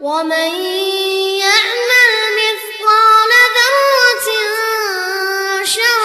ومن يعمل مثقال ذرة شر